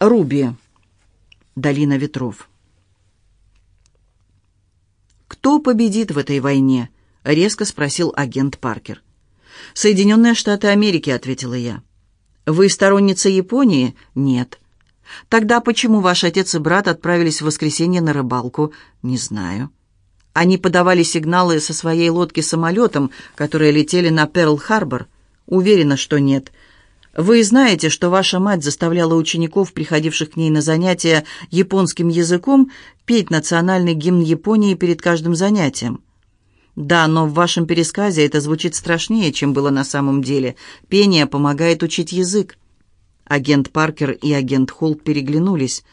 Руби. Долина ветров. «Кто победит в этой войне?» — резко спросил агент Паркер. «Соединенные Штаты Америки», — ответила я. «Вы сторонница Японии?» «Нет». «Тогда почему ваш отец и брат отправились в воскресенье на рыбалку?» «Не знаю». Они подавали сигналы со своей лодки самолетом, которые летели на Перл-Харбор. Уверена, что нет. Вы знаете, что ваша мать заставляла учеников, приходивших к ней на занятия японским языком, петь национальный гимн Японии перед каждым занятием? Да, но в вашем пересказе это звучит страшнее, чем было на самом деле. Пение помогает учить язык. Агент Паркер и агент Холт переглянулись.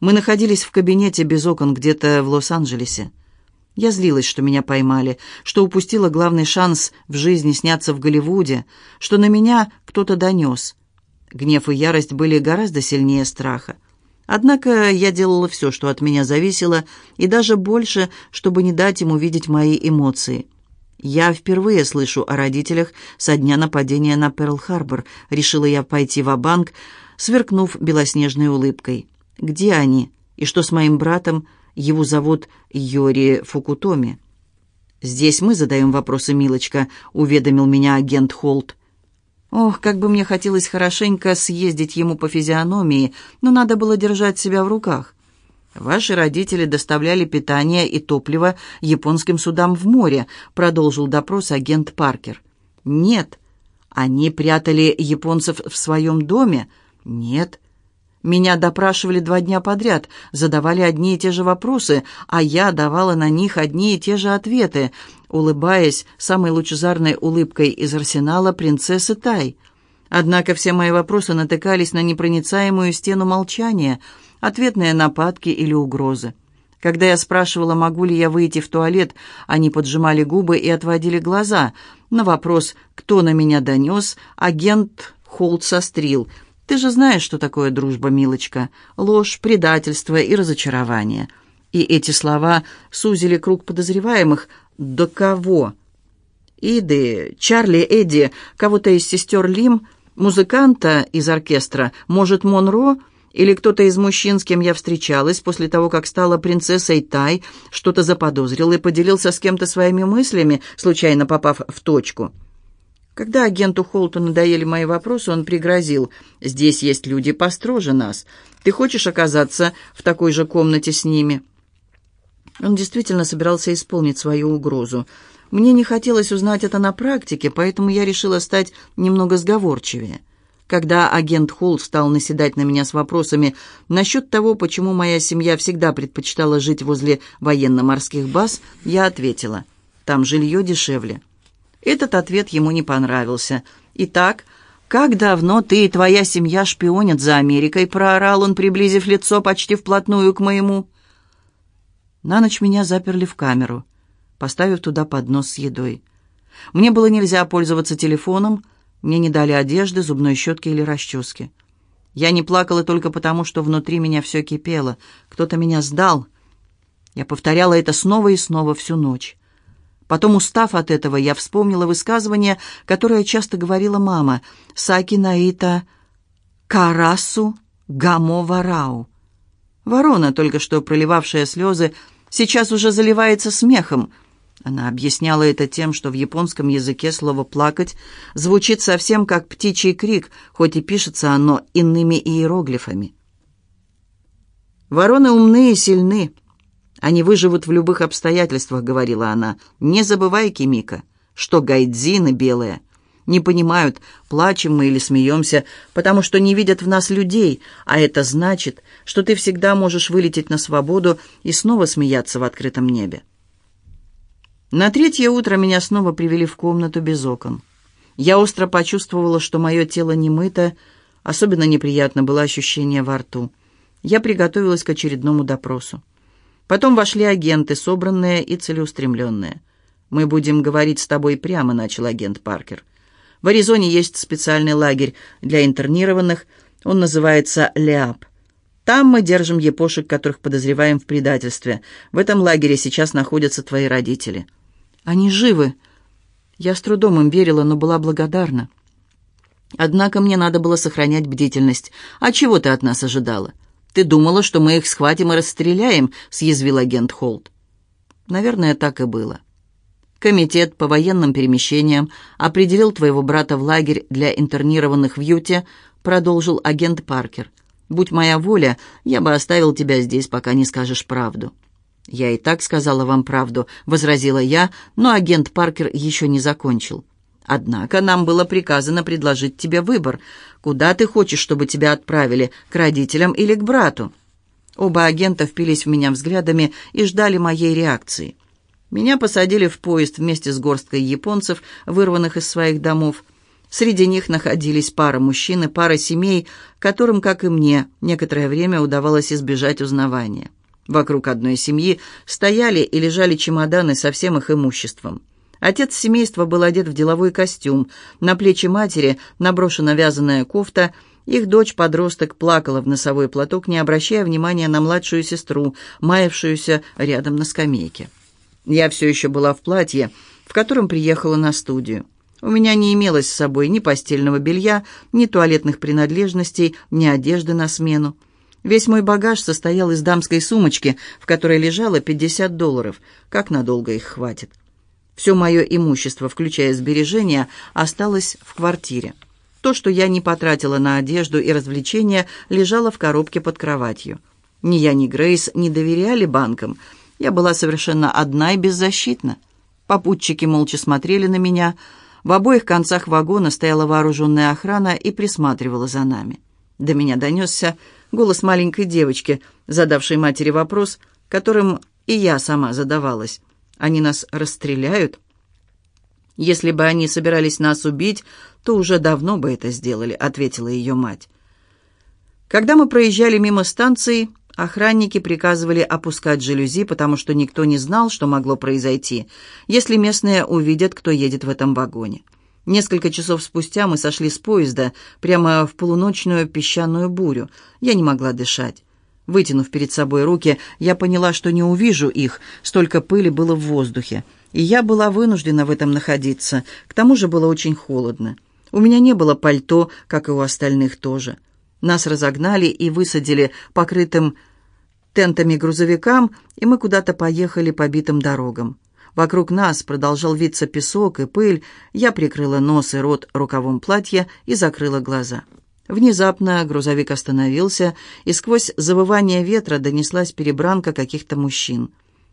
Мы находились в кабинете без окон где-то в Лос-Анджелесе. Я злилась, что меня поймали, что упустила главный шанс в жизни сняться в Голливуде, что на меня кто-то донес. Гнев и ярость были гораздо сильнее страха. Однако я делала все, что от меня зависело, и даже больше, чтобы не дать ему видеть мои эмоции. «Я впервые слышу о родителях со дня нападения на Перл-Харбор», — решила я пойти в банк сверкнув белоснежной улыбкой. «Где они? И что с моим братом? Его зовут Йори Фукутоми. «Здесь мы задаем вопросы, милочка», — уведомил меня агент Холт. Ох, как бы мне хотелось хорошенько съездить ему по физиономии, но надо было держать себя в руках. «Ваши родители доставляли питание и топливо японским судам в море», — продолжил допрос агент Паркер. «Нет». «Они прятали японцев в своем доме?» «Нет». Меня допрашивали два дня подряд, задавали одни и те же вопросы, а я давала на них одни и те же ответы, улыбаясь самой лучезарной улыбкой из арсенала принцессы Тай. Однако все мои вопросы натыкались на непроницаемую стену молчания, ответные нападки или угрозы. Когда я спрашивала, могу ли я выйти в туалет, они поджимали губы и отводили глаза. На вопрос, кто на меня донес, агент Холт сострил – ты же знаешь, что такое дружба, милочка. Ложь, предательство и разочарование. И эти слова сузили круг подозреваемых. До кого? Иды, Чарли, Эдди, кого-то из сестер Лим, музыканта из оркестра, может, Монро или кто-то из мужчин, с кем я встречалась после того, как стала принцессой Тай, что-то заподозрил и поделился с кем-то своими мыслями, случайно попав в точку. Когда агенту Холту надоели мои вопросы, он пригрозил. «Здесь есть люди построже нас. Ты хочешь оказаться в такой же комнате с ними?» Он действительно собирался исполнить свою угрозу. Мне не хотелось узнать это на практике, поэтому я решила стать немного сговорчивее. Когда агент Холт стал наседать на меня с вопросами насчет того, почему моя семья всегда предпочитала жить возле военно-морских баз, я ответила, «Там жилье дешевле». Этот ответ ему не понравился. «Итак, как давно ты и твоя семья шпионят за Америкой?» — проорал он, приблизив лицо почти вплотную к моему. На ночь меня заперли в камеру, поставив туда поднос с едой. Мне было нельзя пользоваться телефоном, мне не дали одежды, зубной щетки или расчески. Я не плакала только потому, что внутри меня все кипело. Кто-то меня сдал. Я повторяла это снова и снова всю ночь. Потом, устав от этого, я вспомнила высказывание, которое часто говорила мама «Саки наита карасу гамо варау». Ворона, только что проливавшая слезы, сейчас уже заливается смехом. Она объясняла это тем, что в японском языке слово «плакать» звучит совсем как птичий крик, хоть и пишется оно иными иероглифами. Вороны умны и сильны. Они выживут в любых обстоятельствах», — говорила она. «Не забывай, Кимика, что гайдзины белые не понимают, плачем мы или смеемся, потому что не видят в нас людей, а это значит, что ты всегда можешь вылететь на свободу и снова смеяться в открытом небе». На третье утро меня снова привели в комнату без окон. Я остро почувствовала, что мое тело не мыто, особенно неприятно было ощущение во рту. Я приготовилась к очередному допросу. Потом вошли агенты, собранные и целеустремленные. «Мы будем говорить с тобой прямо», — начал агент Паркер. «В Аризоне есть специальный лагерь для интернированных. Он называется «ЛЕАП». Там мы держим епошек, которых подозреваем в предательстве. В этом лагере сейчас находятся твои родители». «Они живы». Я с трудом им верила, но была благодарна. Однако мне надо было сохранять бдительность. А чего ты от нас ожидала? Ты думала, что мы их схватим и расстреляем, съязвил агент Холт. Наверное, так и было. Комитет по военным перемещениям определил твоего брата в лагерь для интернированных в Юте, продолжил агент Паркер. Будь моя воля, я бы оставил тебя здесь, пока не скажешь правду. Я и так сказала вам правду, возразила я, но агент Паркер еще не закончил. Однако нам было приказано предложить тебе выбор. Куда ты хочешь, чтобы тебя отправили, к родителям или к брату?» Оба агента впились в меня взглядами и ждали моей реакции. Меня посадили в поезд вместе с горсткой японцев, вырванных из своих домов. Среди них находились пара мужчин и пара семей, которым, как и мне, некоторое время удавалось избежать узнавания. Вокруг одной семьи стояли и лежали чемоданы со всем их имуществом. Отец семейства был одет в деловой костюм, на плечи матери наброшена вязаная кофта, их дочь-подросток плакала в носовой платок, не обращая внимания на младшую сестру, маявшуюся рядом на скамейке. Я все еще была в платье, в котором приехала на студию. У меня не имелось с собой ни постельного белья, ни туалетных принадлежностей, ни одежды на смену. Весь мой багаж состоял из дамской сумочки, в которой лежало 50 долларов. Как надолго их хватит? Все мое имущество, включая сбережения, осталось в квартире. То, что я не потратила на одежду и развлечения, лежало в коробке под кроватью. Ни я, ни Грейс не доверяли банкам. Я была совершенно одна и беззащитна. Попутчики молча смотрели на меня. В обоих концах вагона стояла вооруженная охрана и присматривала за нами. До меня донесся голос маленькой девочки, задавшей матери вопрос, которым и я сама задавалась. Они нас расстреляют? Если бы они собирались нас убить, то уже давно бы это сделали, ответила ее мать. Когда мы проезжали мимо станции, охранники приказывали опускать жалюзи, потому что никто не знал, что могло произойти, если местные увидят, кто едет в этом вагоне. Несколько часов спустя мы сошли с поезда прямо в полуночную песчаную бурю. Я не могла дышать. Вытянув перед собой руки, я поняла, что не увижу их, столько пыли было в воздухе. И я была вынуждена в этом находиться, к тому же было очень холодно. У меня не было пальто, как и у остальных тоже. Нас разогнали и высадили покрытым тентами грузовикам, и мы куда-то поехали по битым дорогам. Вокруг нас продолжал виться песок и пыль, я прикрыла нос и рот рукавом платья и закрыла глаза. Внезапно грузовик остановился, и сквозь завывание ветра донеслась перебранка каких-то мужчин.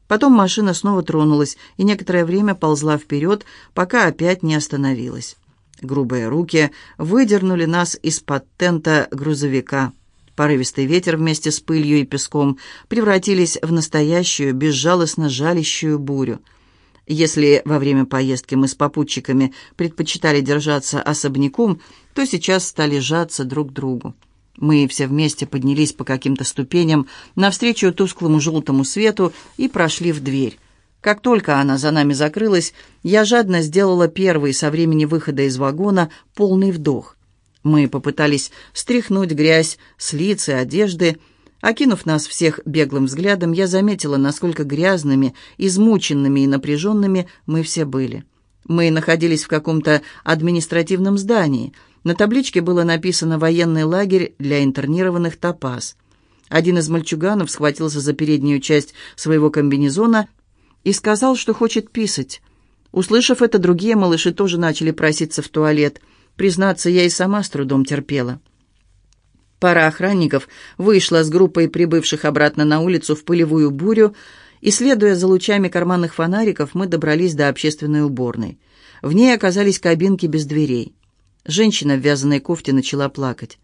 Потом машина снова тронулась и некоторое время ползла вперед, пока опять не остановилась. Грубые руки выдернули нас из-под тента грузовика. Порывистый ветер вместе с пылью и песком превратились в настоящую, безжалостно жалящую бурю. Если во время поездки мы с попутчиками предпочитали держаться особняком, то сейчас стали сжаться друг к другу. Мы все вместе поднялись по каким-то ступеням навстречу тусклому желтому свету и прошли в дверь. Как только она за нами закрылась, я жадно сделала первый со времени выхода из вагона полный вдох. Мы попытались стряхнуть грязь с лиц и одежды, Окинув нас всех беглым взглядом, я заметила, насколько грязными, измученными и напряженными мы все были. Мы находились в каком-то административном здании. На табличке было написано «Военный лагерь для интернированных Топаз». Один из мальчуганов схватился за переднюю часть своего комбинезона и сказал, что хочет писать. Услышав это, другие малыши тоже начали проситься в туалет. Признаться, я и сама с трудом терпела. Пара охранников вышла с группой прибывших обратно на улицу в пылевую бурю, и, следуя за лучами карманных фонариков, мы добрались до общественной уборной. В ней оказались кабинки без дверей. Женщина в вязаной кофте начала плакать.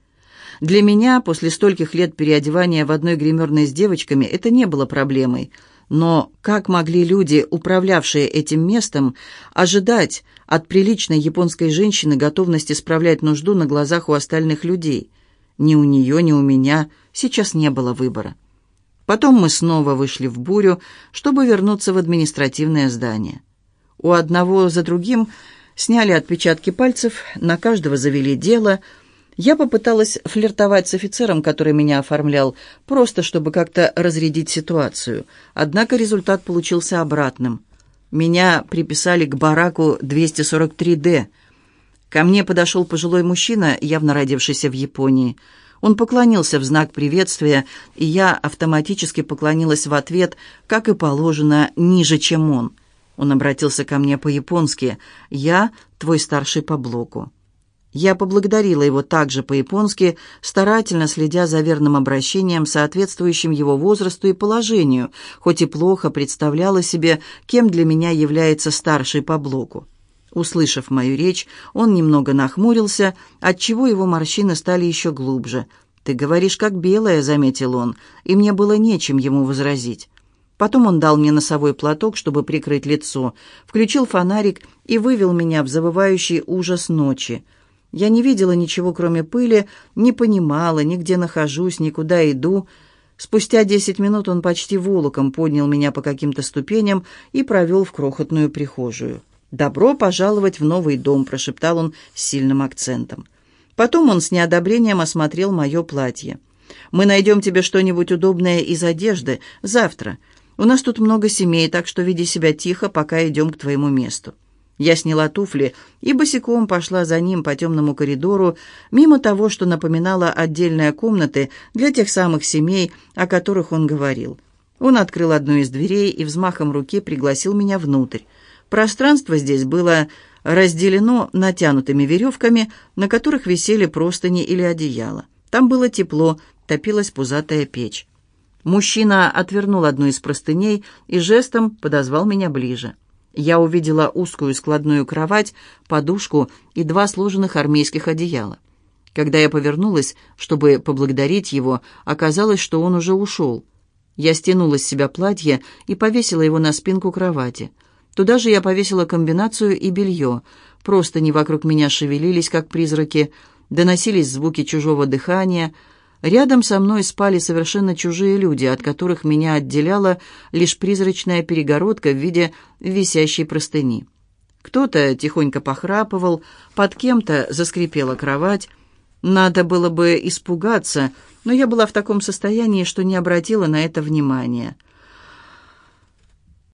Для меня, после стольких лет переодевания в одной гримерной с девочками, это не было проблемой. Но как могли люди, управлявшие этим местом, ожидать от приличной японской женщины готовности справлять нужду на глазах у остальных людей? Ни у нее, ни у меня сейчас не было выбора. Потом мы снова вышли в бурю, чтобы вернуться в административное здание. У одного за другим сняли отпечатки пальцев, на каждого завели дело. Я попыталась флиртовать с офицером, который меня оформлял, просто чтобы как-то разрядить ситуацию. Однако результат получился обратным. Меня приписали к бараку 243-Д. Ко мне подошел пожилой мужчина, явно родившийся в Японии. Он поклонился в знак приветствия, и я автоматически поклонилась в ответ, как и положено, ниже, чем он. Он обратился ко мне по-японски «Я твой старший по блоку». Я поблагодарила его также по-японски, старательно следя за верным обращением, соответствующим его возрасту и положению, хоть и плохо представляла себе, кем для меня является старший по блоку. Услышав мою речь, он немного нахмурился, отчего его морщины стали еще глубже. «Ты говоришь, как белая», — заметил он, и мне было нечем ему возразить. Потом он дал мне носовой платок, чтобы прикрыть лицо, включил фонарик и вывел меня в завывающий ужас ночи. Я не видела ничего, кроме пыли, не понимала, ни где нахожусь, ни куда иду. Спустя десять минут он почти волоком поднял меня по каким-то ступеням и провел в крохотную прихожую. «Добро пожаловать в новый дом», — прошептал он с сильным акцентом. Потом он с неодобрением осмотрел мое платье. «Мы найдем тебе что-нибудь удобное из одежды завтра. У нас тут много семей, так что веди себя тихо, пока идем к твоему месту». Я сняла туфли и босиком пошла за ним по темному коридору, мимо того, что напоминало отдельные комнаты для тех самых семей, о которых он говорил. Он открыл одну из дверей и взмахом руки пригласил меня внутрь. Пространство здесь было разделено натянутыми веревками, на которых висели простыни или одеяло. Там было тепло, топилась пузатая печь. Мужчина отвернул одну из простыней и жестом подозвал меня ближе. Я увидела узкую складную кровать, подушку и два сложенных армейских одеяла. Когда я повернулась, чтобы поблагодарить его, оказалось, что он уже ушел. Я стянула с себя платье и повесила его на спинку кровати — Туда же я повесила комбинацию и белье. Просто не вокруг меня шевелились, как призраки, доносились звуки чужого дыхания. Рядом со мной спали совершенно чужие люди, от которых меня отделяла лишь призрачная перегородка в виде висящей простыни. Кто-то тихонько похрапывал, под кем-то заскрипела кровать. Надо было бы испугаться, но я была в таком состоянии, что не обратила на это внимания —